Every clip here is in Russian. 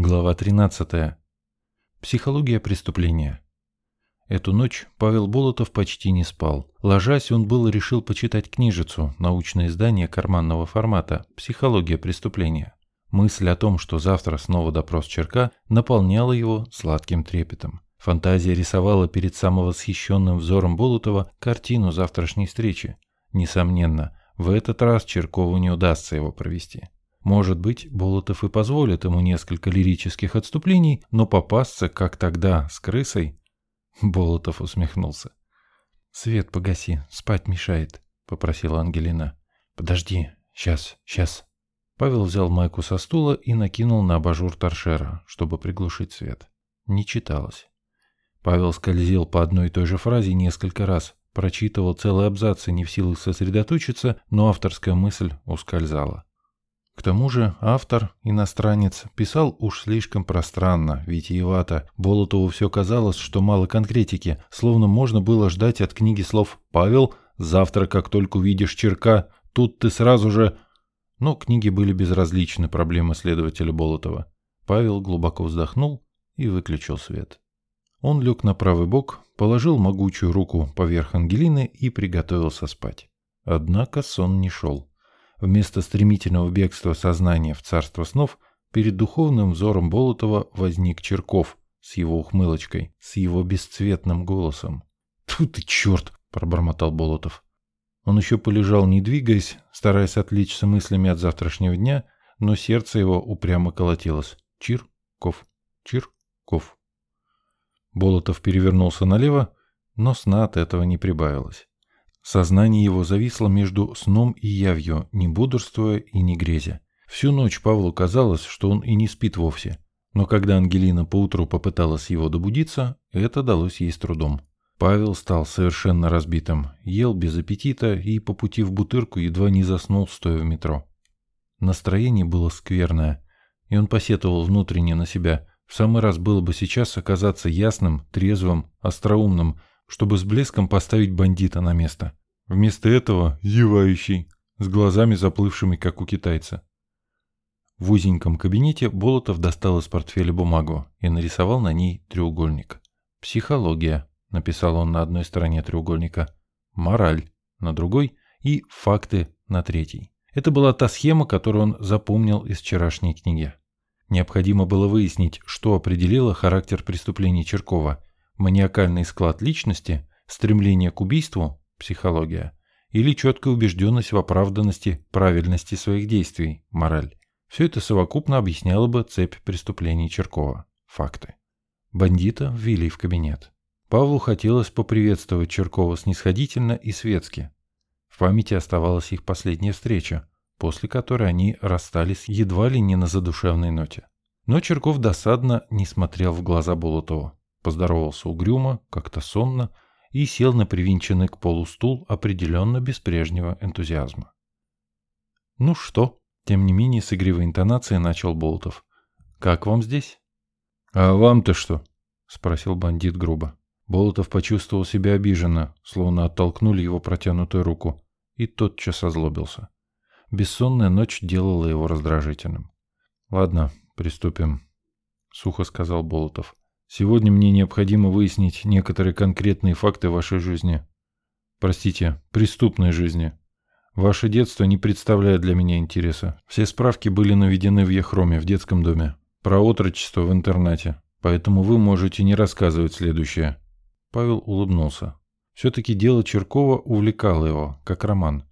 Глава 13. Психология преступления. Эту ночь Павел Болотов почти не спал. Ложась, он было решил почитать книжицу, научное издание карманного формата «Психология преступления». Мысль о том, что завтра снова допрос Черка, наполняла его сладким трепетом. Фантазия рисовала перед самовосхищенным взором Болотова картину завтрашней встречи. Несомненно, в этот раз Черкову не удастся его провести. Может быть, Болотов и позволит ему несколько лирических отступлений, но попасться, как тогда, с крысой... Болотов усмехнулся. «Свет погаси, спать мешает», — попросила Ангелина. «Подожди, сейчас, сейчас». Павел взял майку со стула и накинул на абажур торшера, чтобы приглушить свет. Не читалось. Павел скользил по одной и той же фразе несколько раз, прочитывал целые абзацы, не в силах сосредоточиться, но авторская мысль ускользала. К тому же автор, иностранец, писал уж слишком пространно, витиевато. Болотову все казалось, что мало конкретики, словно можно было ждать от книги слов «Павел, завтра, как только увидишь черка, тут ты сразу же...» Но книги были безразличны проблемы следователя Болотова. Павел глубоко вздохнул и выключил свет. Он лег на правый бок, положил могучую руку поверх Ангелины и приготовился спать. Однако сон не шел. Вместо стремительного бегства сознания в царство снов перед духовным взором Болотова возник Черков с его ухмылочкой, с его бесцветным голосом. «Тьфу ты, черт!» – пробормотал Болотов. Он еще полежал, не двигаясь, стараясь отвлечься мыслями от завтрашнего дня, но сердце его упрямо колотилось. Чирков, Чирков. Болотов перевернулся налево, но сна от этого не прибавилось. Сознание его зависло между сном и явью, не бодрствуя и не грезя. Всю ночь Павлу казалось, что он и не спит вовсе. Но когда Ангелина поутру попыталась его добудиться, это далось ей с трудом. Павел стал совершенно разбитым, ел без аппетита и по пути в бутырку едва не заснул, стоя в метро. Настроение было скверное, и он посетовал внутренне на себя. В самый раз было бы сейчас оказаться ясным, трезвым, остроумным, чтобы с блеском поставить бандита на место. Вместо этого зевающий, с глазами заплывшими, как у китайца. В узеньком кабинете Болотов достал из портфеля бумагу и нарисовал на ней треугольник. «Психология», — написал он на одной стороне треугольника, «мораль» на другой и «факты» на третьей. Это была та схема, которую он запомнил из вчерашней книги. Необходимо было выяснить, что определило характер преступлений Черкова, маниакальный склад личности, стремление к убийству психология, или четкая убежденность в оправданности, правильности своих действий, мораль. Все это совокупно объясняло бы цепь преступлений Черкова. Факты. Бандита ввели в кабинет. Павлу хотелось поприветствовать Черкова снисходительно и светски. В памяти оставалась их последняя встреча, после которой они расстались едва ли не на задушевной ноте. Но Черков досадно не смотрел в глаза Болотова. Поздоровался угрюмо, как-то сонно, и сел на привинченный к полу стул определенно без прежнего энтузиазма. «Ну что?» — тем не менее с игривой интонацией начал Болотов. «Как вам здесь?» «А вам-то что?» — спросил бандит грубо. Болотов почувствовал себя обиженно, словно оттолкнули его протянутую руку, и тотчас озлобился. Бессонная ночь делала его раздражительным. «Ладно, приступим», — сухо сказал Болотов. Сегодня мне необходимо выяснить некоторые конкретные факты вашей жизни. Простите, преступной жизни. Ваше детство не представляет для меня интереса. Все справки были наведены в Яхроме, в детском доме. Про отрочество в интернате. Поэтому вы можете не рассказывать следующее. Павел улыбнулся. Все-таки дело Черкова увлекало его, как роман.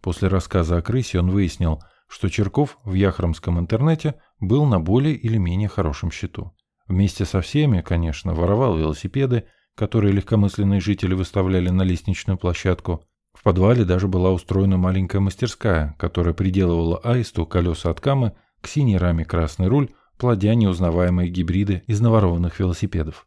После рассказа о крысе он выяснил, что Черков в Яхромском интернете был на более или менее хорошем счету. Вместе со всеми, конечно, воровал велосипеды, которые легкомысленные жители выставляли на лестничную площадку. В подвале даже была устроена маленькая мастерская, которая приделывала аисту колеса от камы к синей раме красный руль, плодя неузнаваемые гибриды из наворованных велосипедов.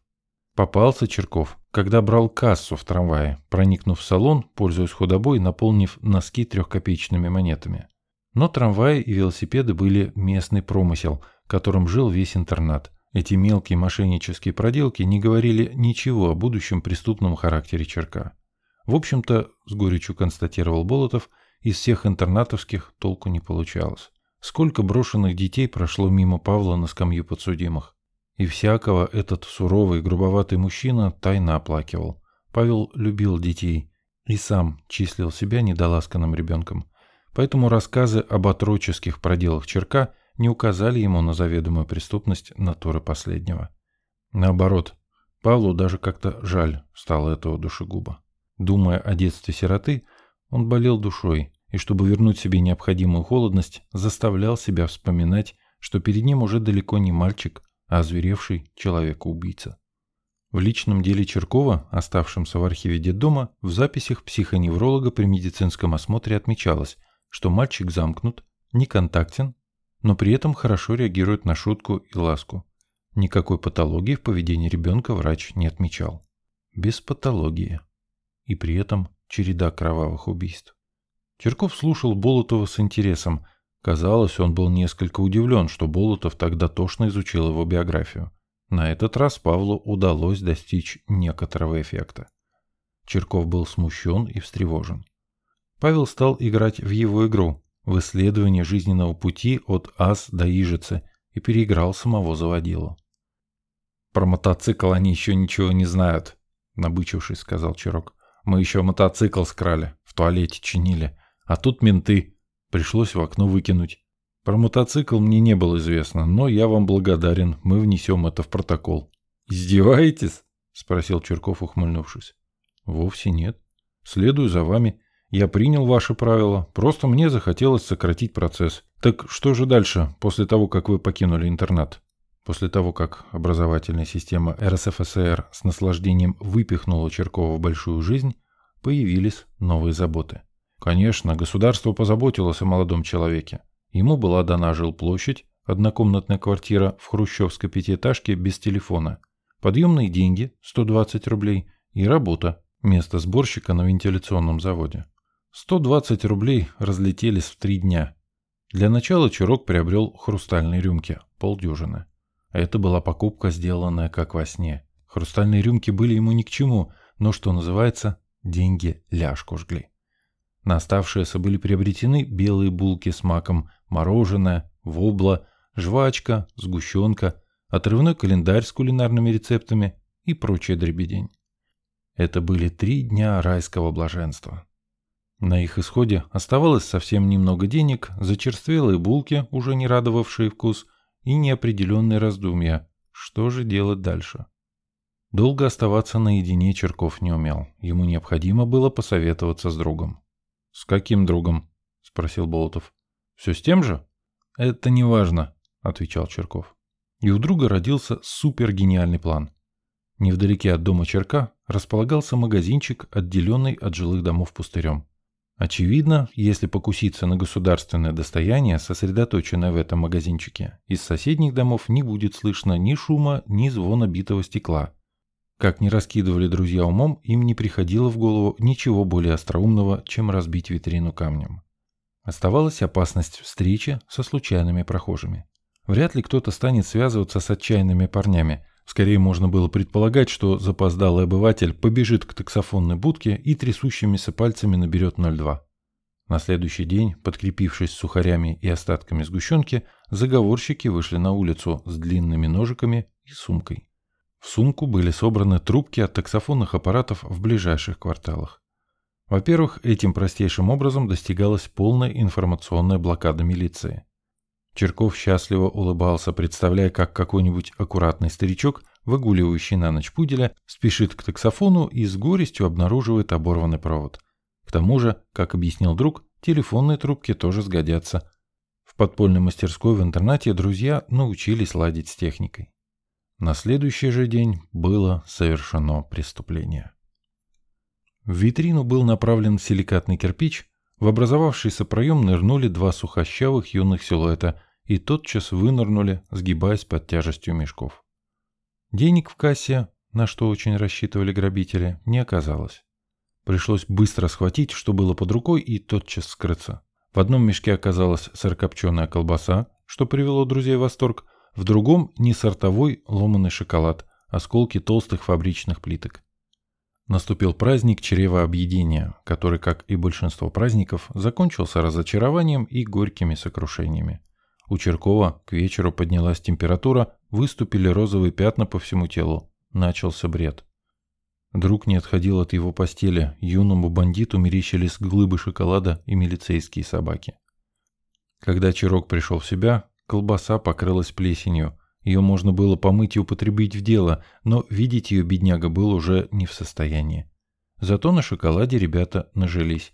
Попался Черков, когда брал кассу в трамвае, проникнув в салон, пользуясь худобой, наполнив носки трехкопеечными монетами. Но трамваи и велосипеды были местный промысел, которым жил весь интернат. Эти мелкие мошеннические проделки не говорили ничего о будущем преступном характере Черка. В общем-то, с горечью констатировал Болотов, из всех интернатовских толку не получалось. Сколько брошенных детей прошло мимо Павла на скамью подсудимых. И всякого этот суровый, грубоватый мужчина тайно оплакивал. Павел любил детей и сам числил себя недоласканным ребенком. Поэтому рассказы об отроческих проделах Черка не указали ему на заведомую преступность натуры последнего. Наоборот, Павлу даже как-то жаль стало этого душегуба. Думая о детстве сироты, он болел душой и, чтобы вернуть себе необходимую холодность, заставлял себя вспоминать, что перед ним уже далеко не мальчик, а озверевший человека-убийца. В личном деле Черкова, оставшемся в архиве детдома, в записях психоневролога при медицинском осмотре отмечалось, что мальчик замкнут, неконтактен, но при этом хорошо реагирует на шутку и ласку. Никакой патологии в поведении ребенка врач не отмечал. Без патологии. И при этом череда кровавых убийств. Черков слушал Болотова с интересом. Казалось, он был несколько удивлен, что Болотов так дотошно изучил его биографию. На этот раз Павлу удалось достичь некоторого эффекта. Черков был смущен и встревожен. Павел стал играть в его игру, в исследование жизненного пути от Ас до Ижицы и переиграл самого заводилу. «Про мотоцикл они еще ничего не знают», — набычившись, сказал Чирок. «Мы еще мотоцикл скрали, в туалете чинили, а тут менты. Пришлось в окно выкинуть. Про мотоцикл мне не было известно, но я вам благодарен, мы внесем это в протокол». «Издеваетесь?» — спросил Черков, ухмыльнувшись. «Вовсе нет. Следую за вами. Я принял ваши правила, просто мне захотелось сократить процесс. Так что же дальше, после того, как вы покинули интернат?» После того, как образовательная система РСФСР с наслаждением выпихнула Черкова в большую жизнь, появились новые заботы. Конечно, государство позаботилось о молодом человеке. Ему была дана жилплощадь, однокомнатная квартира в хрущевской пятиэтажке без телефона, подъемные деньги 120 рублей и работа, место сборщика на вентиляционном заводе. 120 рублей разлетелись в три дня. Для начала Чурок приобрел хрустальные рюмки, полдюжины. Это была покупка, сделанная как во сне. Хрустальные рюмки были ему ни к чему, но, что называется, деньги ляжку жгли. На оставшиеся были приобретены белые булки с маком, мороженое, вобла, жвачка, сгущенка, отрывной календарь с кулинарными рецептами и прочая дребедень. Это были три дня райского блаженства. На их исходе оставалось совсем немного денег, зачерствелые булки, уже не радовавшие вкус, и неопределенные раздумья, что же делать дальше. Долго оставаться наедине Черков не умел, ему необходимо было посоветоваться с другом. «С каким другом?» – спросил Болотов. «Все с тем же?» «Это не важно», – отвечал Черков. И у друга родился супергениальный план. Невдалеке от дома Черка располагался магазинчик, отделенный от жилых домов пустырем. Очевидно, если покуситься на государственное достояние, сосредоточенное в этом магазинчике, из соседних домов не будет слышно ни шума, ни звона битого стекла. Как ни раскидывали друзья умом, им не приходило в голову ничего более остроумного, чем разбить витрину камнем. Оставалась опасность встречи со случайными прохожими. Вряд ли кто-то станет связываться с отчаянными парнями, Скорее можно было предполагать, что запоздалый обыватель побежит к таксофонной будке и трясущимися пальцами наберет 02. На следующий день, подкрепившись сухарями и остатками сгущенки, заговорщики вышли на улицу с длинными ножиками и сумкой. В сумку были собраны трубки от таксофонных аппаратов в ближайших кварталах. Во-первых, этим простейшим образом достигалась полная информационная блокада милиции. Черков счастливо улыбался, представляя, как какой-нибудь аккуратный старичок, выгуливающий на ночь пуделя, спешит к таксофону и с горестью обнаруживает оборванный провод. К тому же, как объяснил друг, телефонные трубки тоже сгодятся. В подпольной мастерской в интернате друзья научились ладить с техникой. На следующий же день было совершено преступление. В витрину был направлен силикатный кирпич, в образовавшийся проем нырнули два сухощавых юных силуэта и тотчас вынырнули, сгибаясь под тяжестью мешков. Денег в кассе, на что очень рассчитывали грабители, не оказалось. Пришлось быстро схватить, что было под рукой, и тотчас скрыться. В одном мешке оказалась сырокопченая колбаса, что привело друзей в восторг, в другом – не сортовой ломаный шоколад, осколки толстых фабричных плиток. Наступил праздник чревообъедения, который, как и большинство праздников, закончился разочарованием и горькими сокрушениями. У Черкова к вечеру поднялась температура, выступили розовые пятна по всему телу. Начался бред. Друг не отходил от его постели. Юному бандиту мерещились глыбы шоколада и милицейские собаки. Когда Чирок пришел в себя, колбаса покрылась плесенью. Ее можно было помыть и употребить в дело, но видеть ее бедняга был уже не в состоянии. Зато на шоколаде ребята нажились.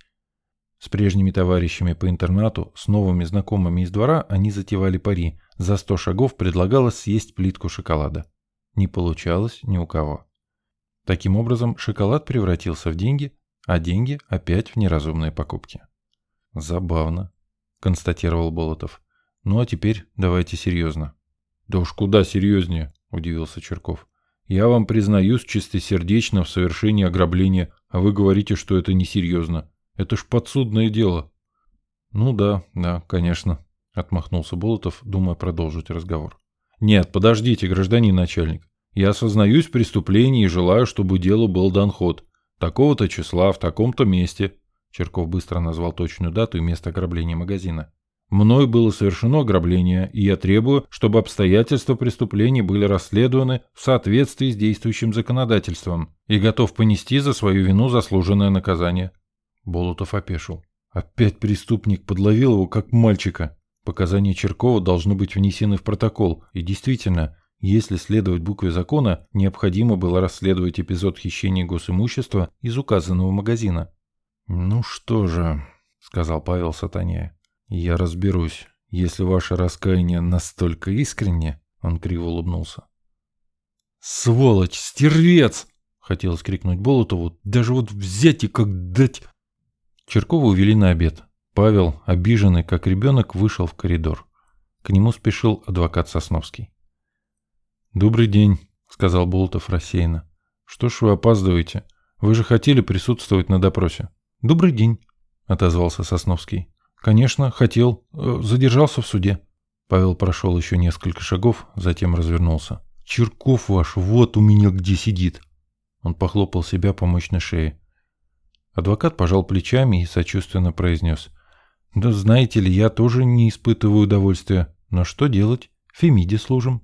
С прежними товарищами по интернату, с новыми знакомыми из двора они затевали пари. За сто шагов предлагалось съесть плитку шоколада. Не получалось ни у кого. Таким образом, шоколад превратился в деньги, а деньги опять в неразумные покупки. «Забавно», — констатировал Болотов. «Ну а теперь давайте серьезно». «Да уж куда серьезнее», — удивился Черков. «Я вам признаюсь чистосердечно в совершении ограбления, а вы говорите, что это несерьезно. Это ж подсудное дело». «Ну да, да, конечно», — отмахнулся Болотов, думая продолжить разговор. «Нет, подождите, гражданин начальник. Я осознаюсь в преступлении и желаю, чтобы делу был дан ход. Такого-то числа, в таком-то месте. Черков быстро назвал точную дату и место ограбления магазина. Мной было совершено ограбление, и я требую, чтобы обстоятельства преступления были расследованы в соответствии с действующим законодательством и готов понести за свою вину заслуженное наказание. Болотов опешил. Опять преступник подловил его, как мальчика. Показания Черкова должны быть внесены в протокол, и действительно, если следовать букве закона, необходимо было расследовать эпизод хищения госимущества из указанного магазина. «Ну что же», — сказал Павел Сатане, — «я разберусь. Если ваше раскаяние настолько искренне...» — он криво улыбнулся. «Сволочь! Стервец!» — хотелось крикнуть Болотову. «Даже вот взять и как дать...» Черкова увели на обед. Павел, обиженный как ребенок, вышел в коридор. К нему спешил адвокат Сосновский. «Добрый день», — сказал Болотов рассеянно. «Что ж вы опаздываете? Вы же хотели присутствовать на допросе». «Добрый день», — отозвался Сосновский. «Конечно, хотел. Э, задержался в суде». Павел прошел еще несколько шагов, затем развернулся. «Черков ваш, вот у меня где сидит!» Он похлопал себя по мощной шее. Адвокат пожал плечами и сочувственно произнес. «Да знаете ли, я тоже не испытываю удовольствия. Но что делать? Фемиде служим».